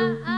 Ah.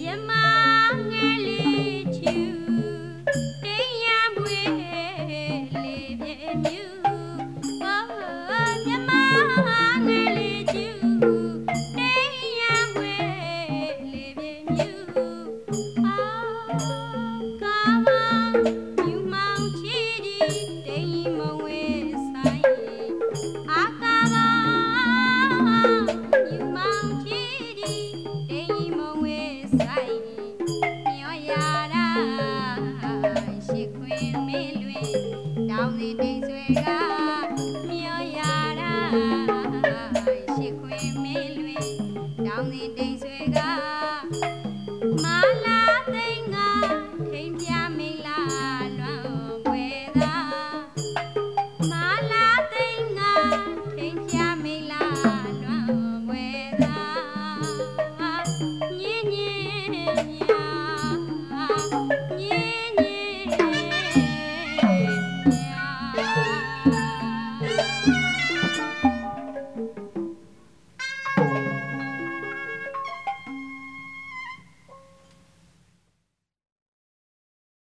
爷妈。